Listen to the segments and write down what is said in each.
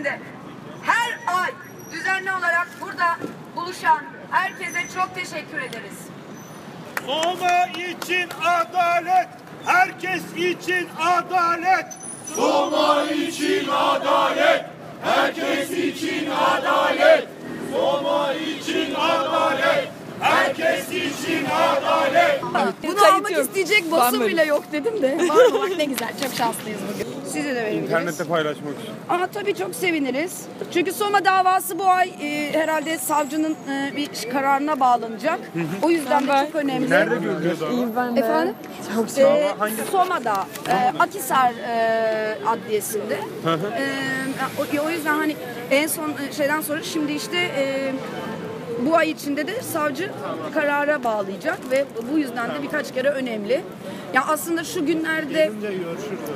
içinde her ay düzenli olarak burada buluşan herkese çok teşekkür ederiz. Soma için adalet, herkes için adalet. Soma için adalet, herkes için adalet. Soma için adalet, herkes için adalet. Bunu almak isteyecek basın bile yok dedim de. Var mı? Bak ne güzel. Çok şanslıyız bugün. Size de verebiliriz. İnternette paylaşmak için. Ama tabii çok seviniriz. Çünkü Soma davası bu ay e, herhalde savcının e, bir kararına bağlanacak. O yüzden de çok önemli. Nerede görülüyor dava? Efendim? Çok Ee, Soma'da, e, Akisar e, adliyesinde. E, o, o yüzden hani en son e, şeyden sonra şimdi işte e, bu ay içinde de savcı karara bağlayacak ve bu yüzden de birkaç kere önemli. Ya aslında şu günlerde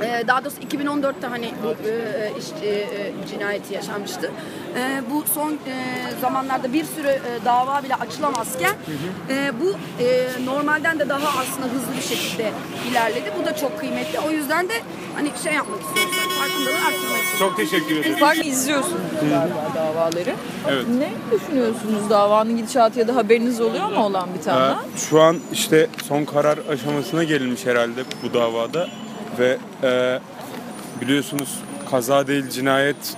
e, daha doğrusu 2014'te hani bu e, iş- e, e, cinayeti yaşanmıştı. E, bu son e, zamanlarda bir sürü e, dava bile açılamazken e, bu e, normalden de daha aslında hızlı bir şekilde ilerledi. Bu da çok kıymetli. O yüzden de hani şey yapmak istiyoruz. Çok teşekkür ederim. Fark izliyorsunuz galiba davaları. Evet. Ne düşünüyorsunuz davanın gidişatı ya da haberiniz oluyor mu olan bir Ee, tane? Şu an işte son karar aşamasına gelinmiş herhalde bu davada ve e, biliyorsunuz kaza değil cinayet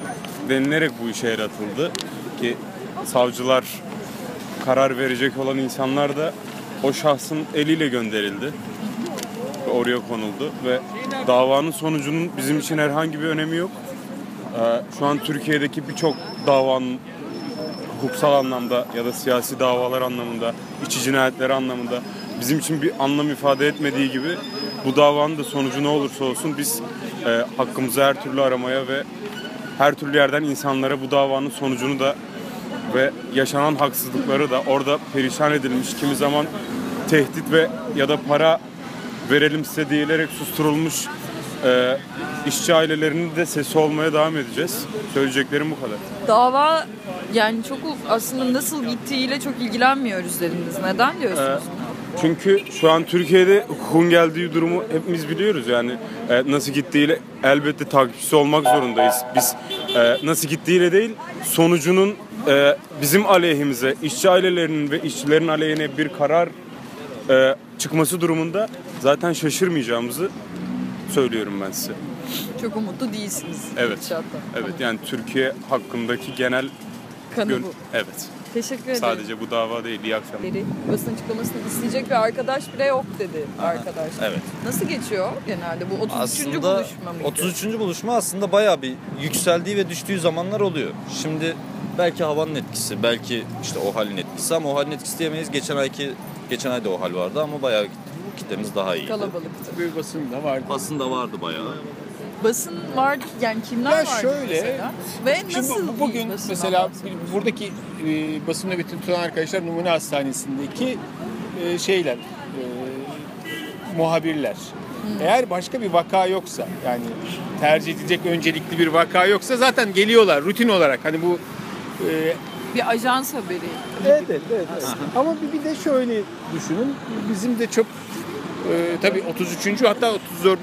denilerek bu işe el atıldı ki savcılar karar verecek olan insanlar da o şahsın eliyle gönderildi oraya konuldu ve davanın sonucunun bizim için herhangi bir önemi yok. Ee, Şu an Türkiye'deki birçok davanın hukuksal anlamda ya da siyasi davalar anlamında, içi cinayetleri anlamında bizim için bir anlam ifade etmediği gibi bu davanın da sonucu ne olursa olsun biz e, hakkımızı her türlü aramaya ve her türlü yerden insanlara bu davanın sonucunu da ve yaşanan haksızlıkları da orada perişan edilmiş kimi zaman tehdit ve ya da para verelim size diyilerek susturulmuş e, işçi ailelerinin de sesi olmaya devam edeceğiz. Söyleyeceklerim bu kadar. Dava yani çok aslında nasıl gittiğiyle çok ilgilenmiyoruz dediniz. Neden diyorsunuz? Çünkü şu an Türkiye'de hukukun geldiği durumu hepimiz biliyoruz yani e, nasıl gittiğiyle elbette takipçisi olmak zorundayız. Biz e, nasıl gittiğiyle değil sonucunun e, bizim aleyhimize, işçi ailelerinin ve işçilerin aleyhine bir karar e, çıkması durumunda zaten şaşırmayacağımızı söylüyorum ben size. Çok umutlu değilsiniz. Evet. gidişattan. Evet yani Türkiye hakkındaki genel Kanı gön- bu. evet. Teşekkür ederim. Sadece bu dava değil. İyi akşamlar. Biri basın açıklamasını isteyecek bir arkadaş bile yok dedi arkadaş. Evet. Nasıl geçiyor genelde bu 33. Aslında buluşma mıydı? 33. buluşma aslında bayağı bir yükseldiği ve düştüğü zamanlar oluyor. Şimdi belki havanın etkisi, belki işte o halin etkisi ama o halin etkisi diyemeyiz. Geçen ayki geçen ayda o hal vardı ama bayağı kitlemiz daha iyi. Kalabalıktı. bir basın da vardı. Basın da vardı bayağı. Basın vardı yani kimler Ya vardı şöyle, mesela? Ve Şimdi nasıl bugün mesela buradaki e, basın nöbetini tutan arkadaşlar Numune Hastanesi'ndeki e, şeyler, e, muhabirler. Eğer başka bir vaka yoksa yani tercih edilecek öncelikli bir vaka yoksa zaten geliyorlar rutin olarak. Hani bu e, bir ajans haberi. Evet, evet, evet. Ama bir, bir de şöyle düşünün. Bizim de çok e, tabii 33. hatta 34.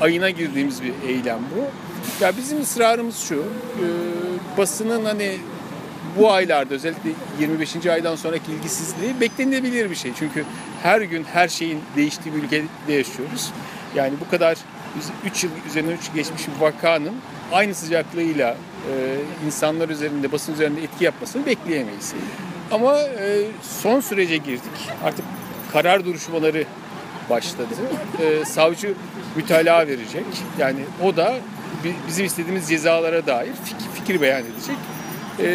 ayına girdiğimiz bir eylem bu. Ya bizim ısrarımız şu. e, basının hani bu aylarda özellikle 25. aydan sonraki ilgisizliği beklenilebilir bir şey. Çünkü her gün her şeyin değiştiği bir ülkede yaşıyoruz. Yani bu kadar 3 yıl üzerine 3 geçmiş bir vakanın aynı sıcaklığıyla e, insanlar üzerinde, basın üzerinde etki yapmasını bekleyemeyiz. Ama e, son sürece girdik. Artık karar duruşmaları başladı. E, savcı mütalaa verecek. Yani o da bi- bizim istediğimiz cezalara dair fik- fikir beyan edecek. E,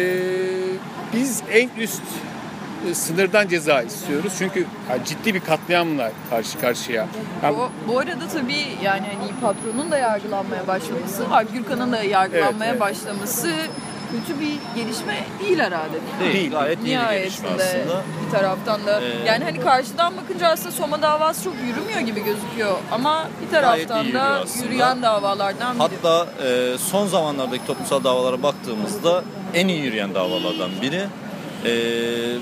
biz en üst e, sınırdan ceza istiyoruz. Çünkü ya, ciddi bir katliamla karşı karşıya. Yani Bu, bu arada tabii yani hani patronun da yargılanmaya başlaması, Alp Gürkan'ın da yargılanmaya Evet, evet. başlaması kötü bir gelişme değil herhalde. Değil, Değil. gayet iyi bir gelişme aslında. bir taraftan da Ee, yani hani karşıdan bakınca aslında Soma davası çok yürümüyor gibi gözüküyor ama bir taraftan da yürüyen davalardan biri. Hatta e, son zamanlardaki toplumsal davalara baktığımızda en iyi yürüyen davalardan biri. Ee,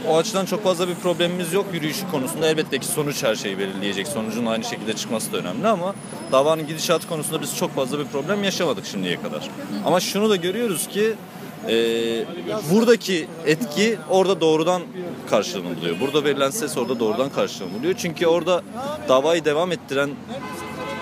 o açıdan çok fazla bir problemimiz yok yürüyüşü konusunda. Elbette ki sonuç her şeyi belirleyecek. Sonucun aynı şekilde çıkması da önemli ama davanın gidişatı konusunda biz çok fazla bir problem yaşamadık şimdiye kadar. Ama şunu da görüyoruz ki e, buradaki etki orada doğrudan karşılığını buluyor. Burada verilen ses orada doğrudan karşılığını buluyor. Çünkü orada davayı devam ettiren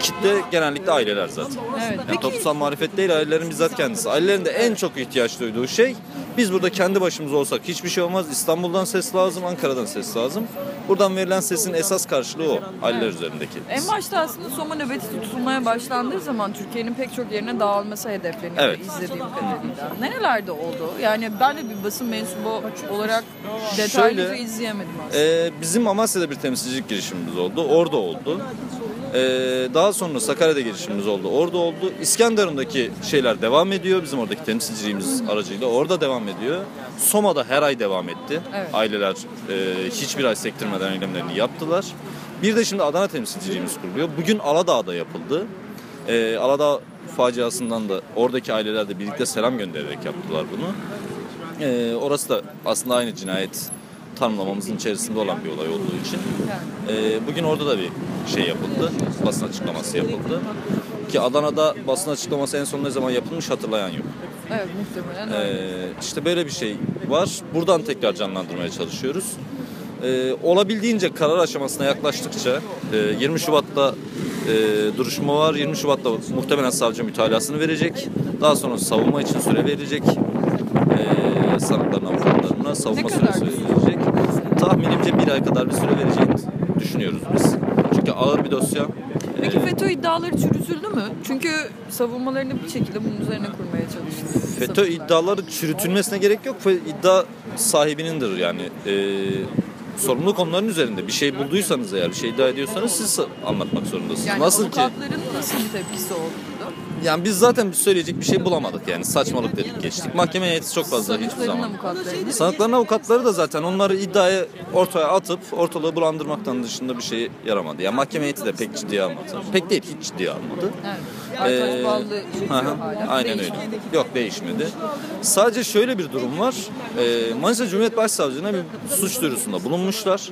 kitle genellikle aileler zaten. Evet. Yani toplumsal marifet değil ailelerin bizzat kendisi. Ailelerin de en çok ihtiyaç duyduğu şey biz burada kendi başımıza olsak hiçbir şey olmaz. İstanbul'dan ses lazım, Ankara'dan ses lazım. Buradan verilen sesin esas karşılığı o aileler üzerindeki. En başta aslında Soma nöbeti tutulmaya başlandığı zaman Türkiye'nin pek çok yerine dağılması hedefleniyor Evet. izlediğim kadarıyla. Nerelerde oldu? Yani ben de bir basın mensubu olarak detaylıca Şöyle, izleyemedim aslında. Ee, bizim Amasya'da bir temsilcilik girişimimiz oldu. Orada oldu. Ee, daha sonra Sakarya'da girişimimiz oldu. Orada oldu. İskenderun'daki şeyler devam ediyor. Bizim oradaki temsilciliğimiz aracıyla. Orada devam ediyor. Soma'da her ay devam etti. Evet. Aileler e, hiçbir ay sektirmeden eylemlerini yaptılar. Bir de şimdi Adana temsilciliğimiz kuruluyor. Bugün Aladağ'da yapıldı. Ee, Aladağ faciasından da oradaki aileler de birlikte selam göndererek yaptılar bunu. Ee, orası da aslında aynı cinayet tanımlamamızın içerisinde olan bir olay olduğu için. Ee, bugün orada da bir şey yapıldı. Basın açıklaması yapıldı. Ki Adana'da basın açıklaması en son ne zaman yapılmış hatırlayan yok. Evet muhtemelen. Ee, işte böyle bir şey var. Buradan tekrar canlandırmaya çalışıyoruz. Ee, olabildiğince karar aşamasına yaklaştıkça e, 20 Şubat'ta e, duruşma var. 20 Şubat'ta muhtemelen savcı mütalasını verecek. Daha sonra savunma için süre verecek. E, sanıkların avukatlarına savunma süresi bir verecek. Tahminimce bir ay kadar bir süre vereceğini düşünüyoruz biz. Çünkü ağır bir dosya. Peki Ee, FETÖ iddiaları çürütüldü mü? Çünkü savunmalarını bir şekilde bunun üzerine kurmaya çalıştı. FETÖ iddiaları çürütülmesine gerek yok. İddia sahibinindir yani. Ee, sorumluluk onların üzerinde. Bir şey bulduysanız eğer, bir şey iddia ediyorsanız siz anlatmak zorundasınız. Yani nasıl ki? avukatların nasıl bir tepkisi oldu? Yani biz zaten söyleyecek bir şey bulamadık yani. Saçmalık dedik geçtik. Mahkeme heyeti çok fazla hiçbir zaman. avukatları. Sanıkların avukatları da zaten onları iddiaya ortaya atıp ortalığı bulandırmaktan dışında bir şey yaramadı. Yani mahkeme heyeti de pek ciddiye almadı. Pek değil, hiç ciddiye almadı. Evet. Ee, Hı. Aynen öyle. Yok değişmedi. Sadece şöyle bir durum var. Ee, Manisa Cumhuriyet Başsavcılığına bir suç duyurusunda bulunmuşlar.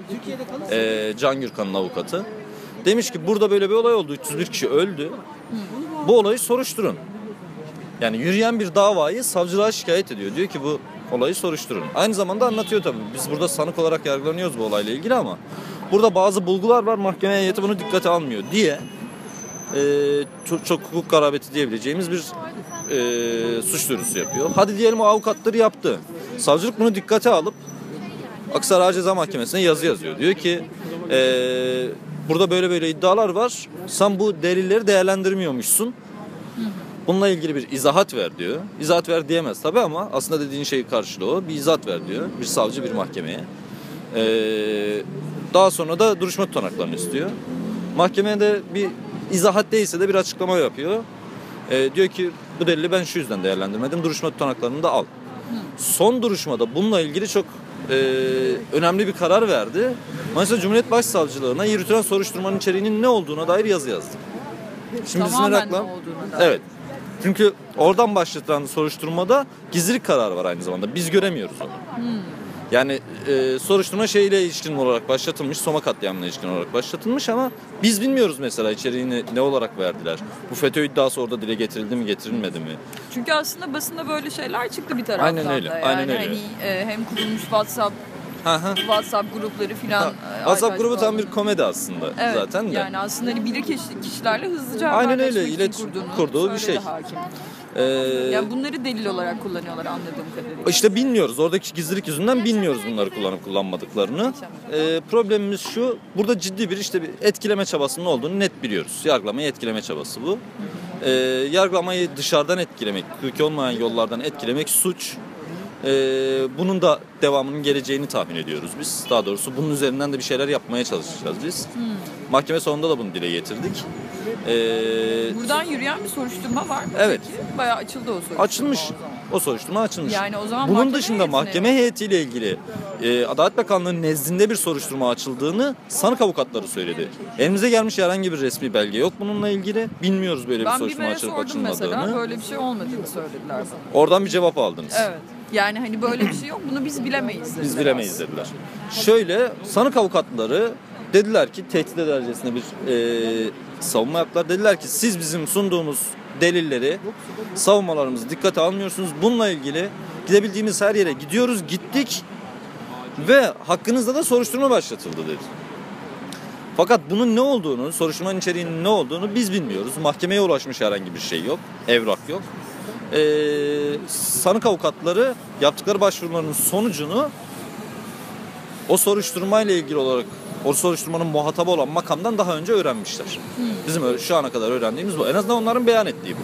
Ee, Can Gürkan'ın avukatı. Demiş ki burada böyle bir olay oldu. 301 kişi öldü. Bu olayı soruşturun. Yani yürüyen bir davayı savcılığa şikayet ediyor. Diyor ki bu olayı soruşturun. Aynı zamanda anlatıyor tabii. Biz burada sanık olarak yargılanıyoruz bu olayla ilgili ama burada bazı bulgular var. Mahkeme heyeti bunu dikkate almıyor diye e, çok, çok hukuk garabeti diyebileceğimiz bir e, suç duyurusu yapıyor. Hadi diyelim o avukatları yaptı. Savcılık bunu dikkate alıp Aksaray Ceza Mahkemesi'ne yazı yazıyor. Diyor ki e, burada böyle böyle iddialar var. Sen bu delilleri değerlendirmiyormuşsun. Bununla ilgili bir izahat ver diyor. İzahat ver diyemez tabii ama aslında dediğin şeyi karşılığı o. Bir izahat ver diyor. Bir savcı bir mahkemeye. Ee, daha sonra da duruşma tutanaklarını istiyor. Mahkemeye de bir izahat değilse de bir açıklama yapıyor. Ee, diyor ki bu delili ben şu yüzden değerlendirmedim. Duruşma tutanaklarını da al. Son duruşmada bununla ilgili çok e, önemli bir karar verdi. Manisa Cumhuriyet Başsavcılığına yürütülen soruşturmanın içeriğinin ne olduğuna dair yazı yazdı. Şimdi biz Tamamen merakla... Evet. Çünkü oradan başlatılan soruşturmada gizlilik kararı var aynı zamanda. Biz göremiyoruz onu. Yani e, soruşturma şeyle ilişkin olarak başlatılmış, Soma katliamına ilişkin olarak başlatılmış ama biz bilmiyoruz mesela içeriğini ne olarak verdiler. Bu FETÖ iddiası orada dile getirildi mi, getirilmedi mi? Çünkü aslında basında böyle şeyler çıktı bir taraftan Aynen öyle, da. Yani aynen öyle. Hani e, hem kurulmuş WhatsApp. WhatsApp grupları filan. Ha, e, WhatsApp grubu tam bir komedi aslında Evet, zaten de. Yani aslında hani bilir kişi- kişilerle hızlıca Aynen öyle, kurduğunu kurduğu bir şey. hakim. Ee, Yani bunları delil olarak kullanıyorlar anladığım kadarıyla. İşte bilmiyoruz. Oradaki gizlilik yüzünden bilmiyoruz bunları kullanıp kullanmadıklarını. Ee, problemimiz şu. Burada ciddi bir işte bir etkileme çabasının olduğunu net biliyoruz. Yargılamayı etkileme çabası bu. Ee, yargılamayı dışarıdan etkilemek, hukuki olmayan yollardan etkilemek suç. Ee, bunun da devamının geleceğini tahmin ediyoruz biz. Daha doğrusu bunun üzerinden de bir şeyler yapmaya çalışacağız biz. Mahkeme sonunda da bunu dile getirdik. Ee, Buradan yürüyen bir soruşturma var mı? Evet. Peki? Bayağı açıldı o soruşturma. açılmış. o soruşturma açılmış. Yani o zaman Bunun dışında heyetine- mahkeme heyetiyle ilgili e, Adalet Bakanlığı'nın nezdinde bir soruşturma açıldığını sanık avukatları söyledi. Elimize gelmiş herhangi bir resmi belge yok bununla ilgili. Bilmiyoruz böyle bir Ben soruşturma BİMER'e açılıp sordum mesela açılmadığını. böyle bir şey olmadığını söylediler bana. Oradan bir cevap aldınız. Evet. Yani hani böyle bir şey yok. Bunu biz bilemeyiz dediler. Biz bilemeyiz dediler. Şöyle sanık avukatları dediler ki tehdit edercesine bir e, savunma yaptılar. Dediler ki siz bizim sunduğumuz delilleri, savunmalarımızı dikkate almıyorsunuz. Bununla ilgili gidebildiğimiz her yere gidiyoruz, gittik ve hakkınızda da soruşturma başlatıldı dedi. Fakat bunun ne olduğunu, soruşturmanın içeriğinin ne olduğunu biz bilmiyoruz. Mahkemeye ulaşmış herhangi bir şey yok, evrak yok. Ee, sanık avukatları yaptıkları başvuruların sonucunu o soruşturmayla ilgili olarak o soruşturmanın muhatabı olan makamdan daha önce öğrenmişler. Bizim öyle- şu ana kadar öğrendiğimiz bu. En azından onların beyan ettiği bu.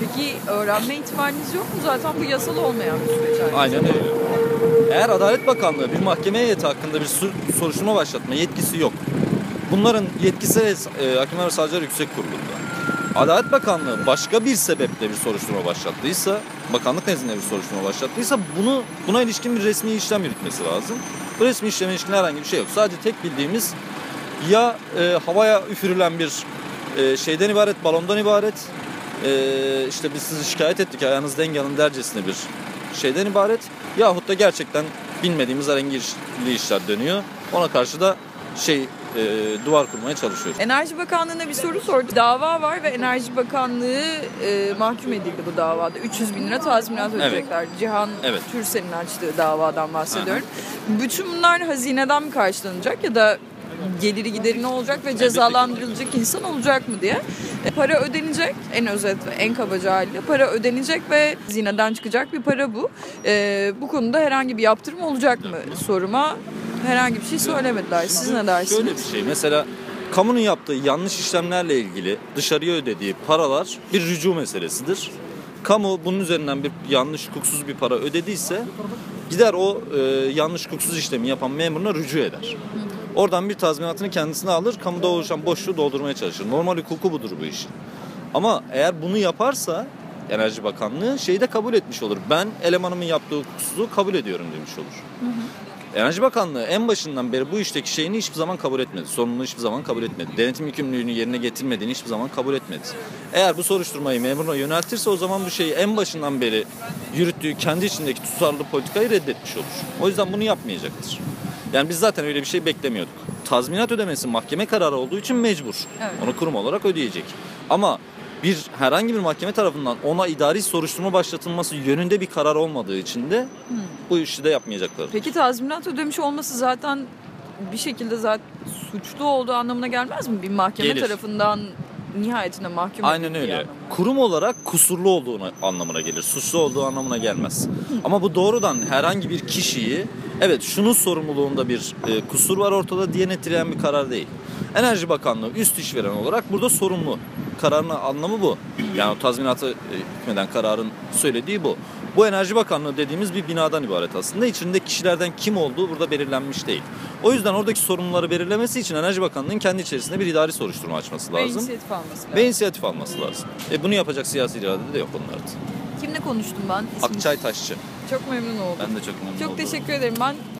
Peki öğrenme ihtimaliniz yok mu? Zaten bu yasal olmayan bir süreç. aynı Aynen öyle. Eğer Adalet Bakanlığı bir mahkeme heyeti hakkında bir soruşturma başlatma yetkisi yok. Bunların yetkisi e, Hakimler ve Savcılar Yüksek Kurulu'nda. Adalet Bakanlığı başka bir sebeple bir soruşturma başlattıysa, bakanlık nezdinde bir soruşturma başlattıysa bunu buna ilişkin bir resmi işlem yürütmesi lazım. Resmi işleme ilişkin herhangi bir şey yok. Sadece tek bildiğimiz ya e, havaya üfürülen bir e, şeyden ibaret, balondan ibaret. E, işte biz sizi şikayet ettik ayağınız denk alın dercesine bir şeyden ibaret. Yahut da gerçekten bilmediğimiz herhangi bir işler dönüyor. Ona karşı da şey e, duvar kurmaya çalışıyoruz. Enerji Bakanlığı'na bir soru sordu. Dava var ve Enerji Bakanlığı e, mahkum edildi bu davada. 300 bin lira tazminat ödeyecekler. Cihan Evet. Türsel'in açtığı davadan bahsediyorum. Bütün bunlar hazineden mi karşılanacak ya da geliri gideri ne olacak ve cezalandırılacak insan olacak mı diye. E, para ödenecek en özet ve en kabaca haliyle para ödenecek ve zineden çıkacak bir para bu. E, bu konuda herhangi bir yaptırım olacak mı soruma herhangi bir şey söylemediler. Siz ne dersiniz? Şöyle bir şey mesela kamunun yaptığı yanlış işlemlerle ilgili dışarıya ödediği paralar bir rücu meselesidir. Kamu bunun üzerinden bir yanlış hukuksuz bir para ödediyse gider o e, yanlış hukuksuz işlemi yapan memuruna rücu eder. Oradan bir tazminatını kendisine alır, kamuda oluşan boşluğu doldurmaya çalışır. Normal hukuku budur bu işin. Ama eğer bunu yaparsa Enerji Bakanlığı şeyi de kabul etmiş olur. Ben elemanımın yaptığı hukuksuzluğu kabul ediyorum demiş olur. Enerji Bakanlığı en başından beri bu işteki şeyini hiçbir zaman kabul etmedi. Sorumluluğu hiçbir zaman kabul etmedi. Denetim yükümlülüğünü yerine getirmediğini hiçbir zaman kabul etmedi. Eğer bu soruşturmayı memuruna yöneltirse o zaman bu şeyi en başından beri yürüttüğü kendi içindeki tutarlı politikayı reddetmiş olur. O yüzden bunu yapmayacaktır. Yani biz zaten öyle bir şey beklemiyorduk. Tazminat ödemesi mahkeme kararı olduğu için mecbur. Evet. Onu kurum olarak ödeyecek. Ama bir herhangi bir mahkeme tarafından ona idari soruşturma başlatılması yönünde bir karar olmadığı için de bu işi de yapmayacaklar. Peki tazminat ödemiş olması zaten bir şekilde zaten suçlu olduğu anlamına gelmez mi? Bir mahkeme Gelir. tarafından nihayetinde mahkum Aynen öyle. anlamına. Kurum olarak kusurlu olduğunu anlamına gelir. Suçlu olduğu anlamına gelmez. Ama bu doğrudan herhangi bir kişiyi evet şunun sorumluluğunda bir e, kusur var ortada diye netleyen bir karar değil. Enerji Bakanlığı üst işveren olarak burada sorumlu. Kararın anlamı bu. Yani o tazminatı e, hükmeden kararın söylediği bu. Bu Enerji Bakanlığı dediğimiz bir binadan ibaret aslında. İçinde kişilerden kim olduğu burada belirlenmiş değil. O yüzden oradaki sorumluları belirlemesi için Enerji Bakanlığı'nın kendi içerisinde bir idari soruşturma açması Ve lazım. inisiyatif alması lazım. Ve inisiyatif alması lazım. E bunu yapacak siyasi irade de yok onlarda. Kimle konuştum ben? İsminiz? Akçay Taşçı. Çok memnun oldum. Ben de çok memnun Çok oldum. teşekkür ederim. Ben